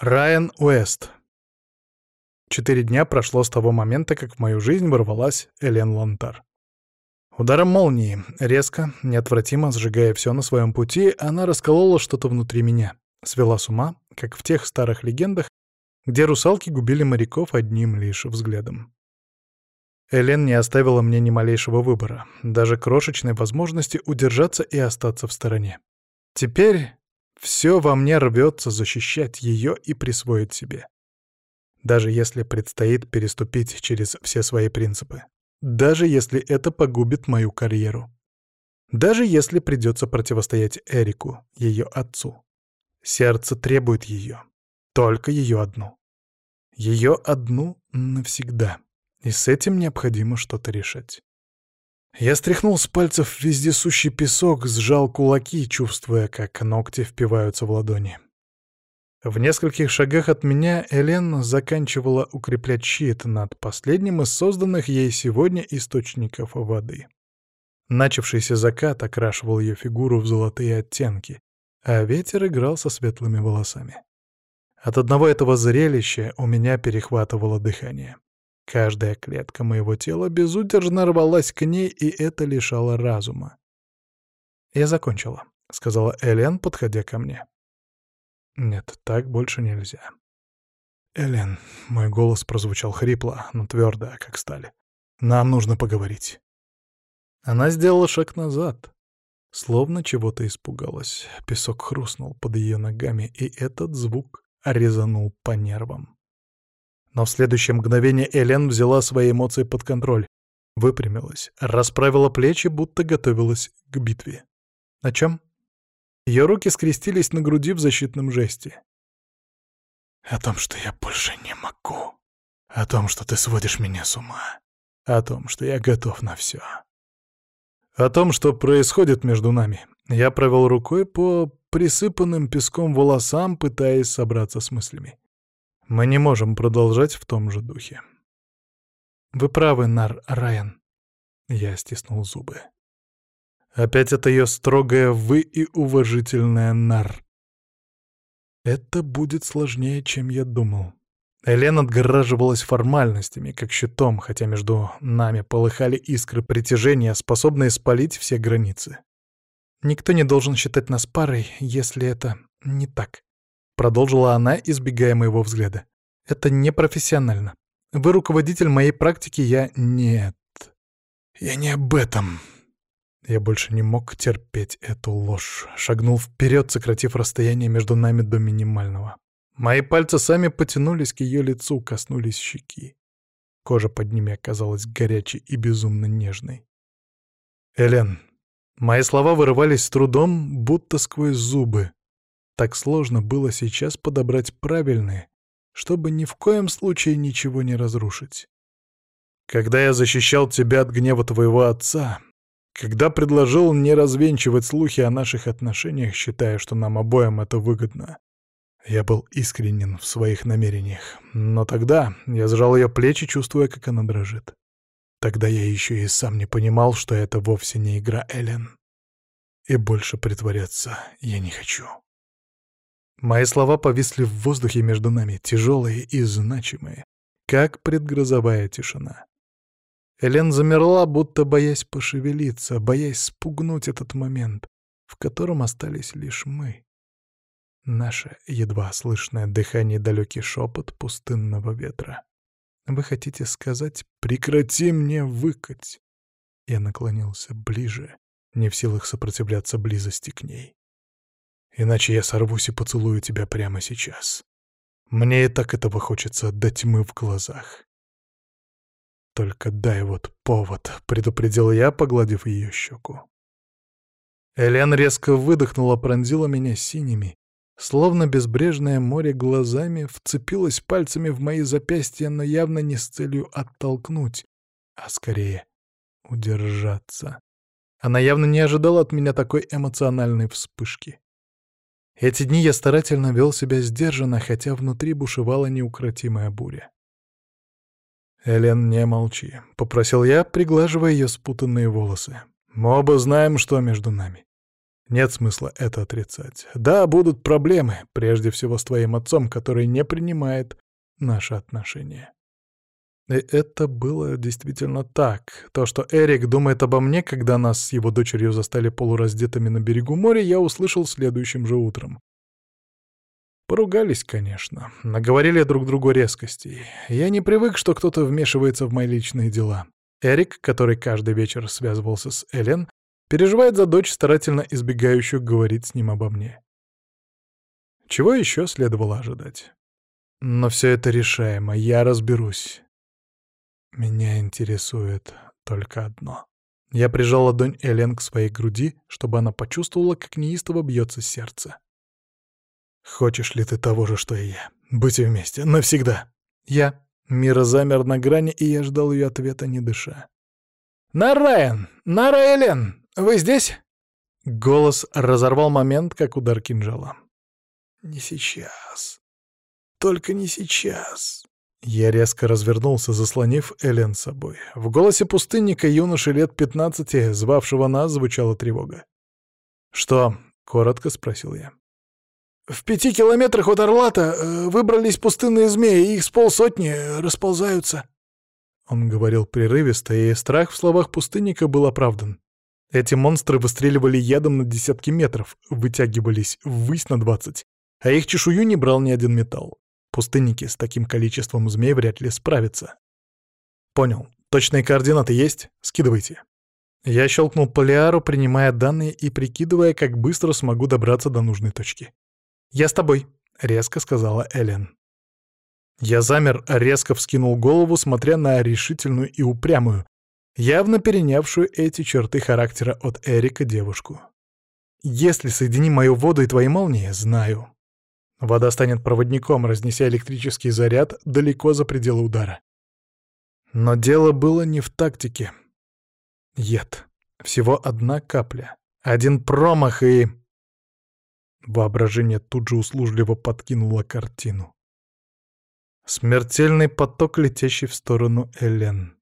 Райан Уэст. Четыре дня прошло с того момента, как в мою жизнь ворвалась Элен Лантар. Ударом молнии, резко, неотвратимо сжигая все на своем пути, она расколола что-то внутри меня, свела с ума, как в тех старых легендах, где русалки губили моряков одним лишь взглядом. Элен не оставила мне ни малейшего выбора, даже крошечной возможности удержаться и остаться в стороне. Теперь все во мне рвется защищать ее и присвоить себе. Даже если предстоит переступить через все свои принципы. Даже если это погубит мою карьеру. Даже если придется противостоять Эрику, ее отцу. Сердце требует ее. Только ее одну. Ее одну навсегда. И с этим необходимо что-то решать. Я стряхнул с пальцев вездесущий песок, сжал кулаки, чувствуя, как ногти впиваются в ладони. В нескольких шагах от меня Элен заканчивала укреплять щит над последним из созданных ей сегодня источников воды. Начавшийся закат окрашивал ее фигуру в золотые оттенки, а ветер играл со светлыми волосами. От одного этого зрелища у меня перехватывало дыхание. Каждая клетка моего тела безудержно рвалась к ней, и это лишало разума. «Я закончила», — сказала Элен, подходя ко мне. «Нет, так больше нельзя». «Элен», — мой голос прозвучал хрипло, но твердо, как стали. «Нам нужно поговорить». Она сделала шаг назад, словно чего-то испугалась. Песок хрустнул под ее ногами, и этот звук резанул по нервам. Но в следующее мгновение Элен взяла свои эмоции под контроль, выпрямилась, расправила плечи, будто готовилась к битве. О чем? Ее руки скрестились на груди в защитном жесте. «О том, что я больше не могу. О том, что ты сводишь меня с ума. О том, что я готов на все. О том, что происходит между нами. Я провел рукой по присыпанным песком волосам, пытаясь собраться с мыслями. Мы не можем продолжать в том же духе. Вы правы, Нар Райан. Я стиснул зубы. Опять это ее строгое «вы» и уважительное «нар». Это будет сложнее, чем я думал. Элен отгораживалась формальностями, как щитом, хотя между нами полыхали искры притяжения, способные спалить все границы. Никто не должен считать нас парой, если это не так. Продолжила она, избегая моего взгляда. «Это непрофессионально. Вы руководитель моей практики, я... Нет. Я не об этом». Я больше не мог терпеть эту ложь. Шагнул вперед, сократив расстояние между нами до минимального. Мои пальцы сами потянулись к ее лицу, коснулись щеки. Кожа под ними оказалась горячей и безумно нежной. «Элен». Мои слова вырывались с трудом, будто сквозь зубы. Так сложно было сейчас подобрать правильные, чтобы ни в коем случае ничего не разрушить. Когда я защищал тебя от гнева твоего отца, когда предложил не развенчивать слухи о наших отношениях, считая, что нам обоим это выгодно, я был искренен в своих намерениях. Но тогда я сжал ее плечи, чувствуя, как она дрожит. Тогда я еще и сам не понимал, что это вовсе не игра Эллен. И больше притворяться я не хочу. Мои слова повисли в воздухе между нами, тяжелые и значимые, как предгрозовая тишина. Элен замерла, будто боясь пошевелиться, боясь спугнуть этот момент, в котором остались лишь мы. Наше едва слышное дыхание далекий шепот пустынного ветра. Вы хотите сказать «прекрати мне выкать»? Я наклонился ближе, не в силах сопротивляться близости к ней. Иначе я сорвусь и поцелую тебя прямо сейчас. Мне и так этого хочется до тьмы в глазах. Только дай вот повод, предупредил я, погладив ее щеку. Элен резко выдохнула, пронзила меня синими, словно безбрежное море глазами, вцепилась пальцами в мои запястья, но явно не с целью оттолкнуть, а скорее удержаться. Она явно не ожидала от меня такой эмоциональной вспышки. Эти дни я старательно вел себя сдержанно, хотя внутри бушевала неукротимая буря. «Элен, не молчи», — попросил я, приглаживая ее спутанные волосы. «Мы оба знаем, что между нами. Нет смысла это отрицать. Да, будут проблемы, прежде всего с твоим отцом, который не принимает наши отношения. И это было действительно так. То, что Эрик думает обо мне, когда нас с его дочерью застали полураздетыми на берегу моря, я услышал следующим же утром. Поругались, конечно, наговорили друг другу резкостей. Я не привык, что кто-то вмешивается в мои личные дела. Эрик, который каждый вечер связывался с Элен, переживает за дочь, старательно избегающую говорить с ним обо мне. Чего еще следовало ожидать? Но все это решаемо, я разберусь. Меня интересует только одно. Я прижал ладонь Элен к своей груди, чтобы она почувствовала, как неистово бьется сердце. «Хочешь ли ты того же, что и я? Быть вместе, навсегда!» «Я». Мира замер на грани, и я ждал ее ответа, не дыша. «Нарайан! Нара Элен! Вы здесь?» Голос разорвал момент, как удар кинжала. «Не сейчас. Только не сейчас. Я резко развернулся, заслонив Элен собой. В голосе пустынника юноши лет пятнадцати, звавшего нас, звучала тревога. «Что?» — коротко спросил я. «В пяти километрах от Орлата э, выбрались пустынные змеи, их с полсотни расползаются». Он говорил прерывисто, и страх в словах пустынника был оправдан. Эти монстры выстреливали ядом на десятки метров, вытягивались ввысь на двадцать, а их чешую не брал ни один металл. Пустынники с таким количеством змей вряд ли справятся. Понял. Точные координаты есть? Скидывайте. Я щелкнул полиару, принимая данные и прикидывая, как быстро смогу добраться до нужной точки. «Я с тобой», — резко сказала Элен. Я замер, резко вскинул голову, смотря на решительную и упрямую, явно перенявшую эти черты характера от Эрика девушку. «Если соедини мою воду и твои молнии, знаю, Вода станет проводником, разнеся электрический заряд далеко за пределы удара. Но дело было не в тактике. Яд. Всего одна капля. Один промах и... Воображение тут же услужливо подкинуло картину. Смертельный поток, летящий в сторону Элен.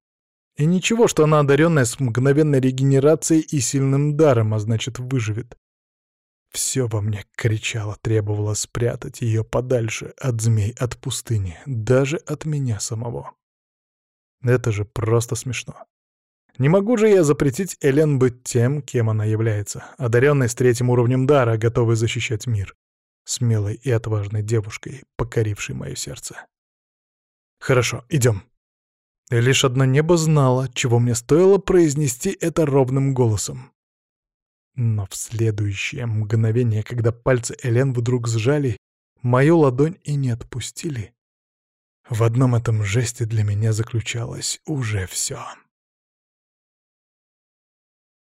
И ничего, что она одаренная с мгновенной регенерацией и сильным даром, а значит, выживет. Все во мне кричало, требовало спрятать ее подальше от змей, от пустыни, даже от меня самого. Это же просто смешно. Не могу же я запретить Элен быть тем, кем она является, одаренной с третьим уровнем дара, готовой защищать мир, смелой и отважной девушкой, покорившей мое сердце. Хорошо, идем. И лишь одно небо знало, чего мне стоило произнести это ровным голосом. Но в следующее мгновение, когда пальцы Элен вдруг сжали мою ладонь и не отпустили, в одном этом жесте для меня заключалось уже все.